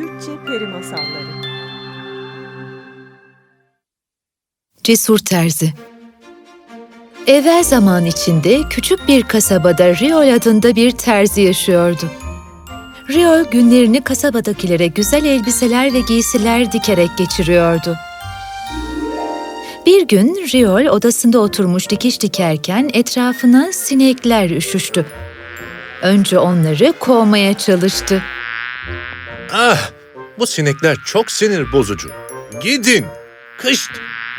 Türkçe Peri Masalları Cesur Terzi Evvel zaman içinde küçük bir kasabada Riol adında bir terzi yaşıyordu. Riol günlerini kasabadakilere güzel elbiseler ve giysiler dikerek geçiriyordu. Bir gün Riol odasında oturmuş dikiş dikerken etrafına sinekler üşüştü. Önce onları kovmaya çalıştı. Ah, bu sinekler çok sinir bozucu. Gidin. Kışt.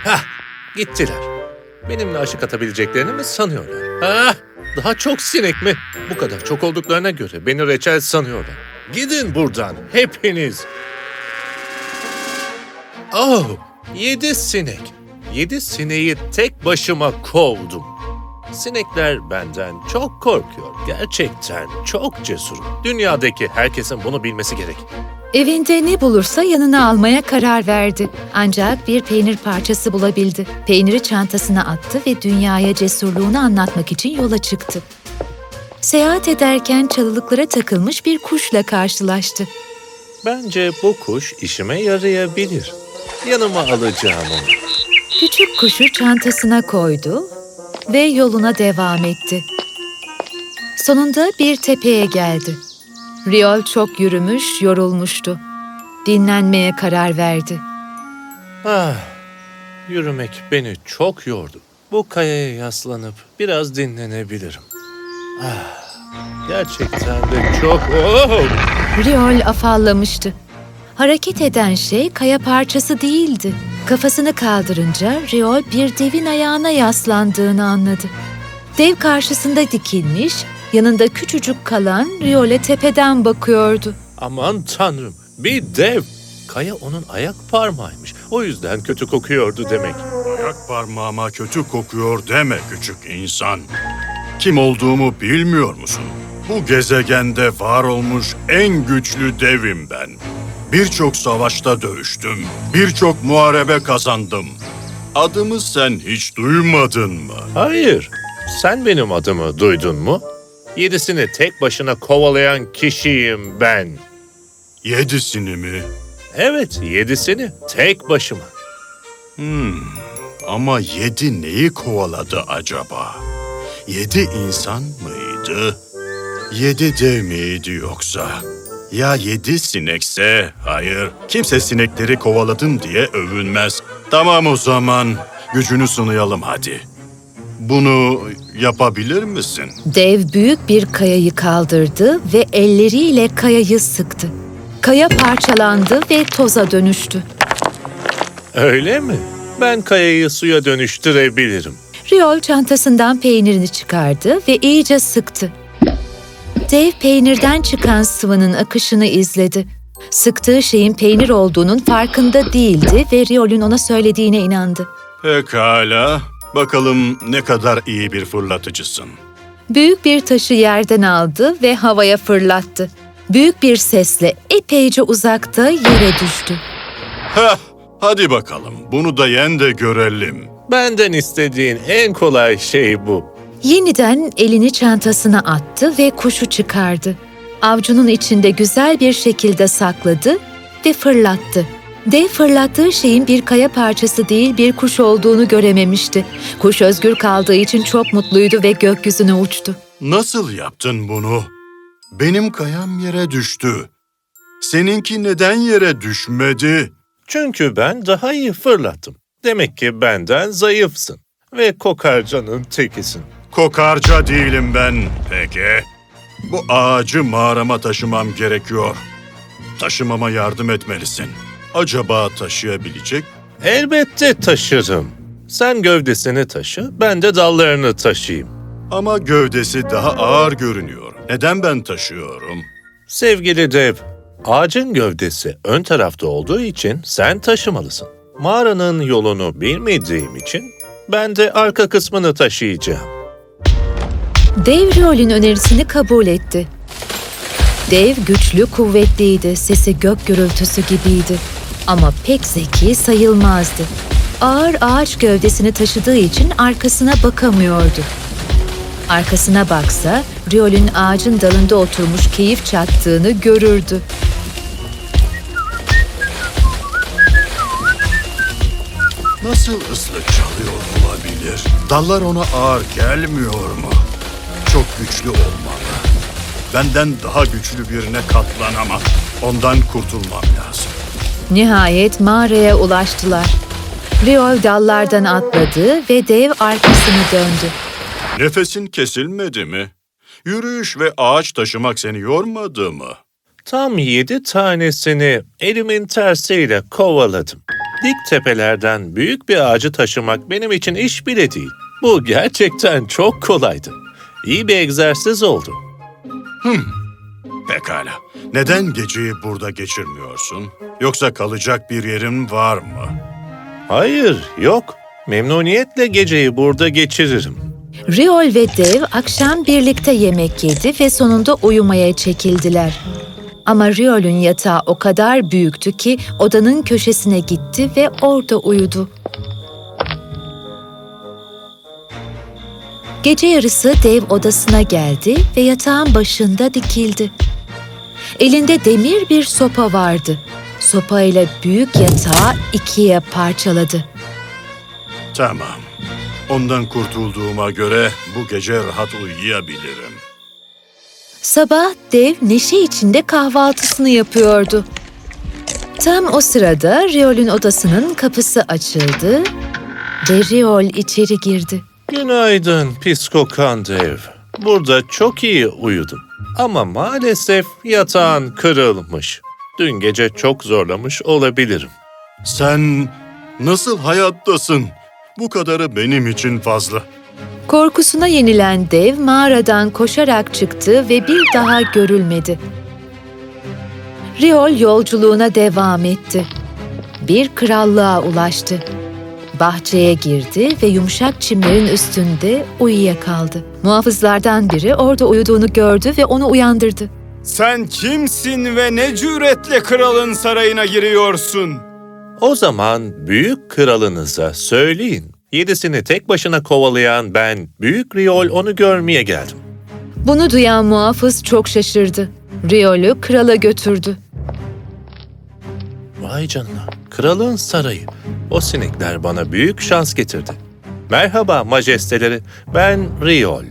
Hah, gittiler. Benimle aşık atabileceklerini mi sanıyorlar? Ah, daha çok sinek mi? Bu kadar çok olduklarına göre beni reçel sanıyorlar. Gidin buradan, hepiniz. Oh, yedi sinek. Yedi sineği tek başıma kovdum. Sinekler benden çok korkuyor. Gerçekten çok cesurum. Dünyadaki herkesin bunu bilmesi gerek. Evinde ne bulursa yanına almaya karar verdi. Ancak bir peynir parçası bulabildi. Peyniri çantasına attı ve dünyaya cesurluğunu anlatmak için yola çıktı. Seyahat ederken çalılıklara takılmış bir kuşla karşılaştı. Bence bu kuş işime yarayabilir. Yanıma alacağım onu. Küçük kuşu çantasına koydu ve yoluna devam etti. Sonunda bir tepeye geldi. Riol çok yürümüş, yorulmuştu. Dinlenmeye karar verdi. Ah, yürümek beni çok yordu. Bu kayaya yaslanıp biraz dinlenebilirim. Ah, gerçekten de çok... Oh! Riol afallamıştı. Hareket eden şey kaya parçası değildi. Kafasını kaldırınca Riol bir devin ayağına yaslandığını anladı. Dev karşısında dikilmiş, yanında küçücük kalan Riol'e tepeden bakıyordu. Aman tanrım, bir dev. Kaya onun ayak parmağıymış. O yüzden kötü kokuyordu demek. Ayak parmağıma kötü kokuyor deme küçük insan. Kim olduğumu bilmiyor musun? Bu gezegende var olmuş en güçlü devim ben. Birçok savaşta dövüştüm. Birçok muharebe kazandım. Adımı sen hiç duymadın mı? Hayır, sen benim adımı duydun mu? Yedisini tek başına kovalayan kişiyim ben. Yedisini mi? Evet, yedisini tek başıma. Ama yedi neyi kovaladı acaba? Yedi insan mıydı? Yedi dev miydi yoksa? Ya yedi sinekse? Hayır, kimse sinekleri kovaladım diye övünmez. Tamam o zaman, gücünü sınayalım hadi. Bunu yapabilir misin? Dev büyük bir kayayı kaldırdı ve elleriyle kayayı sıktı. Kaya parçalandı ve toza dönüştü. Öyle mi? Ben kayayı suya dönüştürebilirim. Riol çantasından peynirini çıkardı ve iyice sıktı. Dev peynirden çıkan sıvının akışını izledi. Sıktığı şeyin peynir olduğunun farkında değildi ve Riol'ün ona söylediğine inandı. Pekala, bakalım ne kadar iyi bir fırlatıcısın. Büyük bir taşı yerden aldı ve havaya fırlattı. Büyük bir sesle epeyce uzakta yere düştü. Heh, hadi bakalım, bunu da yen de görelim. Benden istediğin en kolay şey bu. Yeniden elini çantasına attı ve kuşu çıkardı. Avcunun içinde güzel bir şekilde sakladı ve fırlattı. Dev fırlattığı şeyin bir kaya parçası değil bir kuş olduğunu görememişti. Kuş özgür kaldığı için çok mutluydu ve gökyüzüne uçtu. Nasıl yaptın bunu? Benim kayam yere düştü. Seninki neden yere düşmedi? Çünkü ben daha iyi fırlattım. Demek ki benden zayıfsın. Ve kokarcanın tekisin. Kokarca değilim ben. Peki. Bu ağacı mağarama taşımam gerekiyor. Taşımama yardım etmelisin. Acaba taşıyabilecek? Elbette taşırım. Sen gövdesini taşı, ben de dallarını taşıyayım. Ama gövdesi daha ağır görünüyor. Neden ben taşıyorum? Sevgili dev, ağacın gövdesi ön tarafta olduğu için sen taşımalısın. Mağaranın yolunu bilmediğim için ben de arka kısmını taşıyacağım. Dev Riol'ün önerisini kabul etti. Dev güçlü, kuvvetliydi, sesi gök gürültüsü gibiydi ama pek zeki sayılmazdı. Ağır ağaç gövdesini taşıdığı için arkasına bakamıyordu. Arkasına baksa Riol'ün ağacın dalında oturmuş keyif çattığını görürdü. Nasıl ıslık çalıyor olabilir? Dallar ona ağır gelmiyor mu? Çok güçlü olmalı. Benden daha güçlü birine katlanamam. Ondan kurtulmam lazım. Nihayet mağaraya ulaştılar. Riol dallardan atladı ve dev arkasını döndü. Nefesin kesilmedi mi? Yürüyüş ve ağaç taşımak seni yormadı mı? Tam yedi tanesini elimin tersiyle kovaladım. Dik tepelerden büyük bir ağacı taşımak benim için iş bile değil. Bu gerçekten çok kolaydı. İyi bir egzersiz oldu. Pekala. Neden geceyi burada geçirmiyorsun? Yoksa kalacak bir yerin var mı? Hayır, yok. Memnuniyetle geceyi burada geçiririm. Riol ve dev akşam birlikte yemek yedi ve sonunda uyumaya çekildiler. Ama Riol'ün yatağı o kadar büyüktü ki odanın köşesine gitti ve orada uyudu. Gece yarısı dev odasına geldi ve yatağın başında dikildi. Elinde demir bir sopa vardı. Sopayla büyük yatağı ikiye parçaladı. Tamam. Ondan kurtulduğuma göre bu gece rahat uyuyabilirim. Sabah dev neşe içinde kahvaltısını yapıyordu. Tam o sırada Riol'ün odasının kapısı açıldı ve Riol içeri girdi. Günaydın pis kokan dev. Burada çok iyi uyudum. Ama maalesef yatağın kırılmış. Dün gece çok zorlamış olabilirim. Sen nasıl hayattasın? Bu kadarı benim için fazla. Korkusuna yenilen dev mağaradan koşarak çıktı ve bir daha görülmedi. Riol yolculuğuna devam etti. Bir krallığa ulaştı. Bahçeye girdi ve yumuşak çimlerin üstünde uyuyakaldı. Muhafızlardan biri orada uyuduğunu gördü ve onu uyandırdı. Sen kimsin ve ne cüretle kralın sarayına giriyorsun? O zaman büyük kralınıza söyleyin. Yedisini tek başına kovalayan ben, Büyük Riol onu görmeye geldim. Bunu duyan muhafız çok şaşırdı. Riol'ü krala götürdü. Vay canına, kralın sarayı. O sinekler bana büyük şans getirdi. Merhaba majesteleri, ben Riol.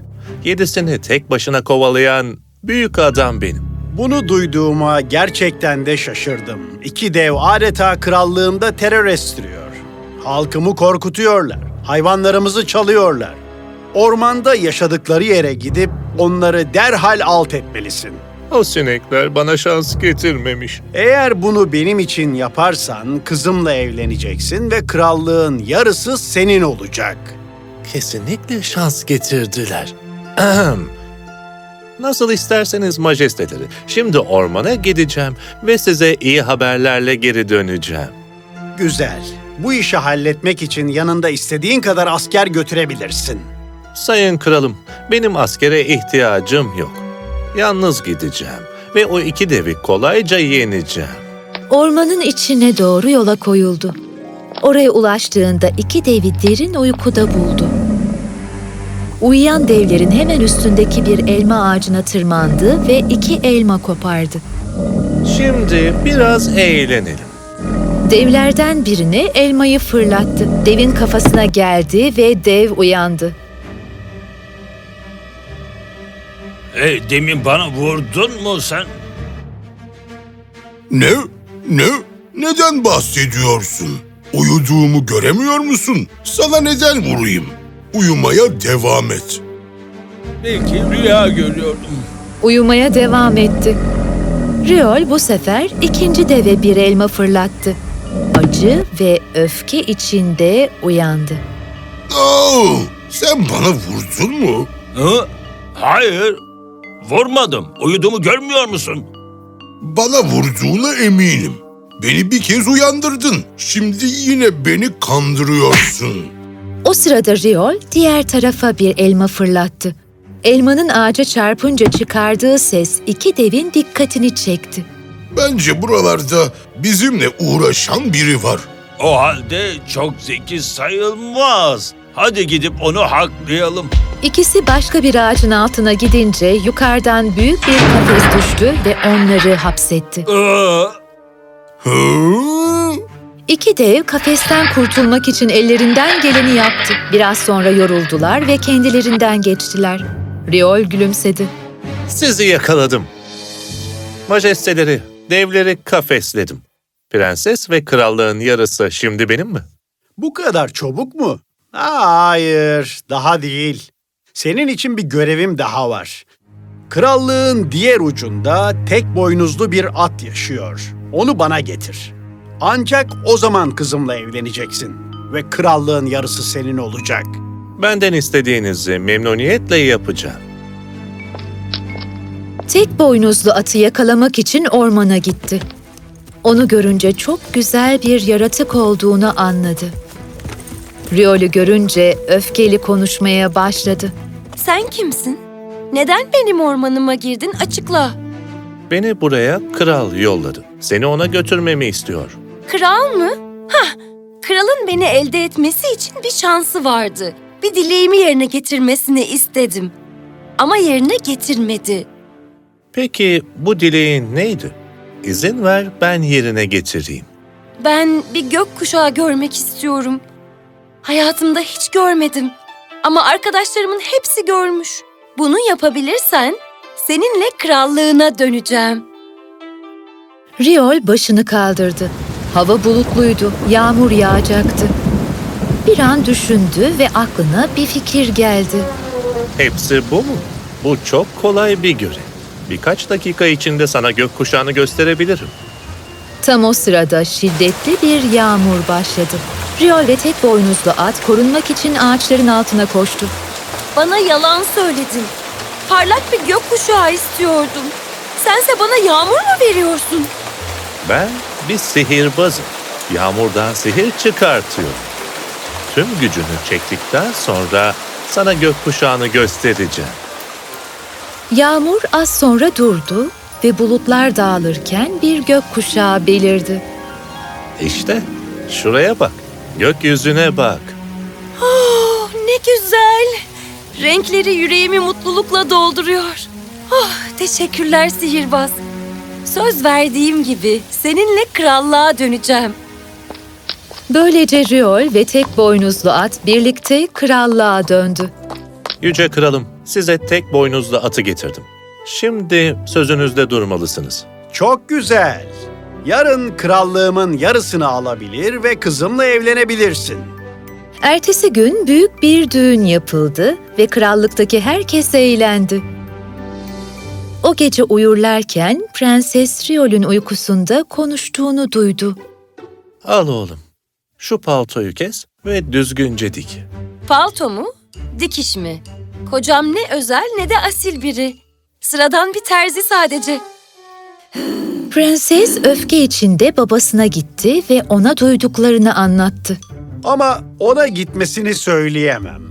Yedisini tek başına kovalayan büyük adam benim. Bunu duyduğuma gerçekten de şaşırdım. İki dev adeta krallığımda terör estiriyor. Halkımı korkutuyorlar. Hayvanlarımızı çalıyorlar. Ormanda yaşadıkları yere gidip onları derhal alt etmelisin. O sinekler bana şans getirmemiş. Eğer bunu benim için yaparsan kızımla evleneceksin ve krallığın yarısı senin olacak. Kesinlikle şans getirdiler. Ahem. Nasıl isterseniz majesteleri. Şimdi ormana gideceğim ve size iyi haberlerle geri döneceğim. Güzel. Bu işi halletmek için yanında istediğin kadar asker götürebilirsin. Sayın kralım, benim askere ihtiyacım yok. Yalnız gideceğim ve o iki devi kolayca yeneceğim. Ormanın içine doğru yola koyuldu. Oraya ulaştığında iki devi derin uykuda buldu. Uyuyan devlerin hemen üstündeki bir elma ağacına tırmandı ve iki elma kopardı. Şimdi biraz eğlenelim. Devlerden birine elmayı fırlattı. Devin kafasına geldi ve dev uyandı. E, demin bana vurdun mu sen? Ne? Ne? Neden bahsediyorsun? Uyuduğumu göremiyor musun? Sana neden vurayım? Uyumaya devam et. Belki rüya görüyordum. Uyumaya devam etti. Riol bu sefer ikinci deve bir elma fırlattı. Acı ve öfke içinde uyandı. Oo, sen bana vurdun mu? Hı? Hayır. Vurmadım. Uyuduğumu görmüyor musun? Bana vurduğuna eminim. Beni bir kez uyandırdın. Şimdi yine beni kandırıyorsun. O sırada Riol diğer tarafa bir elma fırlattı. Elmanın ağaca çarpınca çıkardığı ses iki devin dikkatini çekti. Bence buralarda bizimle uğraşan biri var. O halde çok zeki sayılmaz. Hadi gidip onu haklayalım. İkisi başka bir ağacın altına gidince yukarıdan büyük bir kafes düştü ve onları hapsetti. Aa, Hı? İki dev kafesten kurtulmak için ellerinden geleni yaptı. Biraz sonra yoruldular ve kendilerinden geçtiler. Riol gülümsedi. Sizi yakaladım. Majesteleri, devleri kafesledim. Prenses ve krallığın yarısı şimdi benim mi? Bu kadar çabuk mu? Hayır, daha değil. Senin için bir görevim daha var. Krallığın diğer ucunda tek boynuzlu bir at yaşıyor. Onu bana getir. Ancak o zaman kızımla evleneceksin ve krallığın yarısı senin olacak. Benden istediğinizi memnuniyetle yapacağım. Tek boynuzlu atı yakalamak için ormana gitti. Onu görünce çok güzel bir yaratık olduğunu anladı. Riol'ü görünce öfkeli konuşmaya başladı. Sen kimsin? Neden benim ormanıma girdin? Açıkla. Beni buraya kral yolladı. Seni ona götürmemi istiyor. Kral mı? Hah, kralın beni elde etmesi için bir şansı vardı. Bir dileğimi yerine getirmesini istedim. Ama yerine getirmedi. Peki bu dileğin neydi? İzin ver ben yerine getireyim. Ben bir gökkuşağı görmek istiyorum. Hayatımda hiç görmedim. Ama arkadaşlarımın hepsi görmüş. Bunu yapabilirsen seninle krallığına döneceğim. Riol başını kaldırdı. Hava bulutluydu, yağmur yağacaktı. Bir an düşündü ve aklına bir fikir geldi. Hepsi bu mu? Bu çok kolay bir görev. Birkaç dakika içinde sana gökkuşağını gösterebilirim. Tam o sırada şiddetli bir yağmur başladı. Riol ve tek boynuzlu at korunmak için ağaçların altına koştu. Bana yalan söyledin. Parlak bir gökkuşağı istiyordum. Sense bana yağmur mu veriyorsun? Ben bir sihirbazım. Yağmurdan sihir çıkartıyorum. Tüm gücünü çektikten sonra sana gökkuşağını göstereceğim. Yağmur az sonra durdu ve bulutlar dağılırken bir gökkuşağı belirdi. İşte şuraya bak. Gökyüzüne bak. Oh, ne güzel. Renkleri yüreğimi mutlulukla dolduruyor. Oh, teşekkürler sihirbaz. Söz verdiğim gibi seninle krallığa döneceğim. Böylece Riol ve tek boynuzlu at birlikte krallığa döndü. Yüce kralım, size tek boynuzlu atı getirdim. Şimdi sözünüzde durmalısınız. Çok güzel. Yarın krallığımın yarısını alabilir ve kızımla evlenebilirsin. Ertesi gün büyük bir düğün yapıldı ve krallıktaki herkes eğlendi. O gece uyurlarken Prenses Riol'ün uykusunda konuştuğunu duydu. Al oğlum. Şu paltoyu kes ve düzgünce dik. Palto mu? Dikiş mi? Kocam ne özel ne de asil biri. Sıradan bir terzi sadece. Prenses öfke içinde babasına gitti ve ona duyduklarını anlattı. Ama ona gitmesini söyleyemem.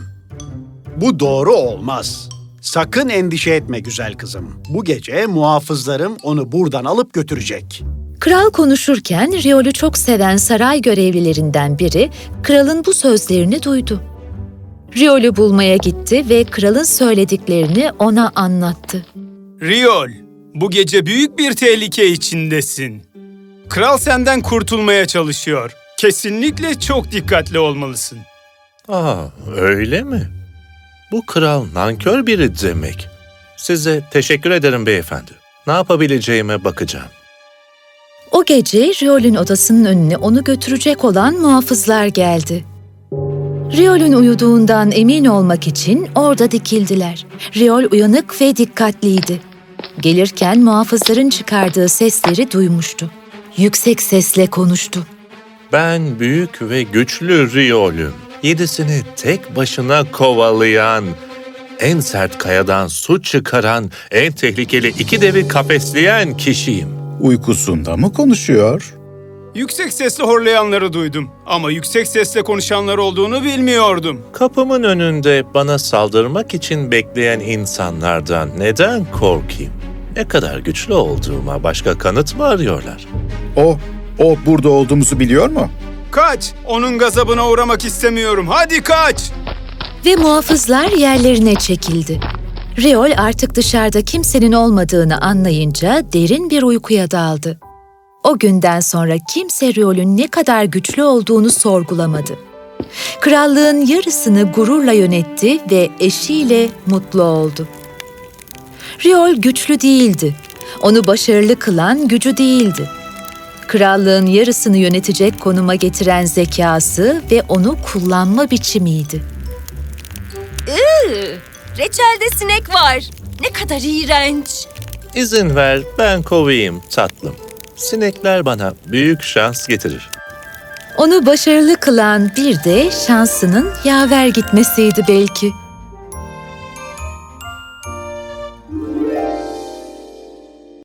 Bu doğru olmaz. Sakın endişe etme güzel kızım. Bu gece muhafızlarım onu buradan alıp götürecek. Kral konuşurken Riol'ü çok seven saray görevlilerinden biri kralın bu sözlerini duydu. Riol'ü bulmaya gitti ve kralın söylediklerini ona anlattı. Riol, bu gece büyük bir tehlike içindesin. Kral senden kurtulmaya çalışıyor. Kesinlikle çok dikkatli olmalısın. Aa, öyle mi? Bu kral nankör biri demek. Size teşekkür ederim beyefendi. Ne yapabileceğime bakacağım. O gece Riol'ün odasının önüne onu götürecek olan muhafızlar geldi. Riol'ün uyuduğundan emin olmak için orada dikildiler. Riol uyanık ve dikkatliydi. Gelirken muhafızların çıkardığı sesleri duymuştu. Yüksek sesle konuştu. Ben büyük ve güçlü Riol'üm. Yedisini tek başına kovalayan, en sert kayadan su çıkaran, en tehlikeli iki devi kafesleyen kişiyim. Uykusunda mı konuşuyor? Yüksek sesle horlayanları duydum ama yüksek sesle konuşanlar olduğunu bilmiyordum. Kapımın önünde bana saldırmak için bekleyen insanlardan neden korkayım? Ne kadar güçlü olduğuma başka kanıt mı arıyorlar? O, o burada olduğumuzu biliyor mu? Kaç! Onun gazabına uğramak istemiyorum. Hadi kaç! Ve muhafızlar yerlerine çekildi. Riol artık dışarıda kimsenin olmadığını anlayınca derin bir uykuya daldı. O günden sonra kimse Riol'ün ne kadar güçlü olduğunu sorgulamadı. Krallığın yarısını gururla yönetti ve eşiyle mutlu oldu. Riol güçlü değildi. Onu başarılı kılan gücü değildi. Krallığın yarısını yönetecek konuma getiren zekası ve onu kullanma biçimiydi. Reçelde sinek var. Ne kadar iğrenç. İzin ver ben kovayım tatlım. Sinekler bana büyük şans getirir. Onu başarılı kılan bir de şansının yaver gitmesiydi belki.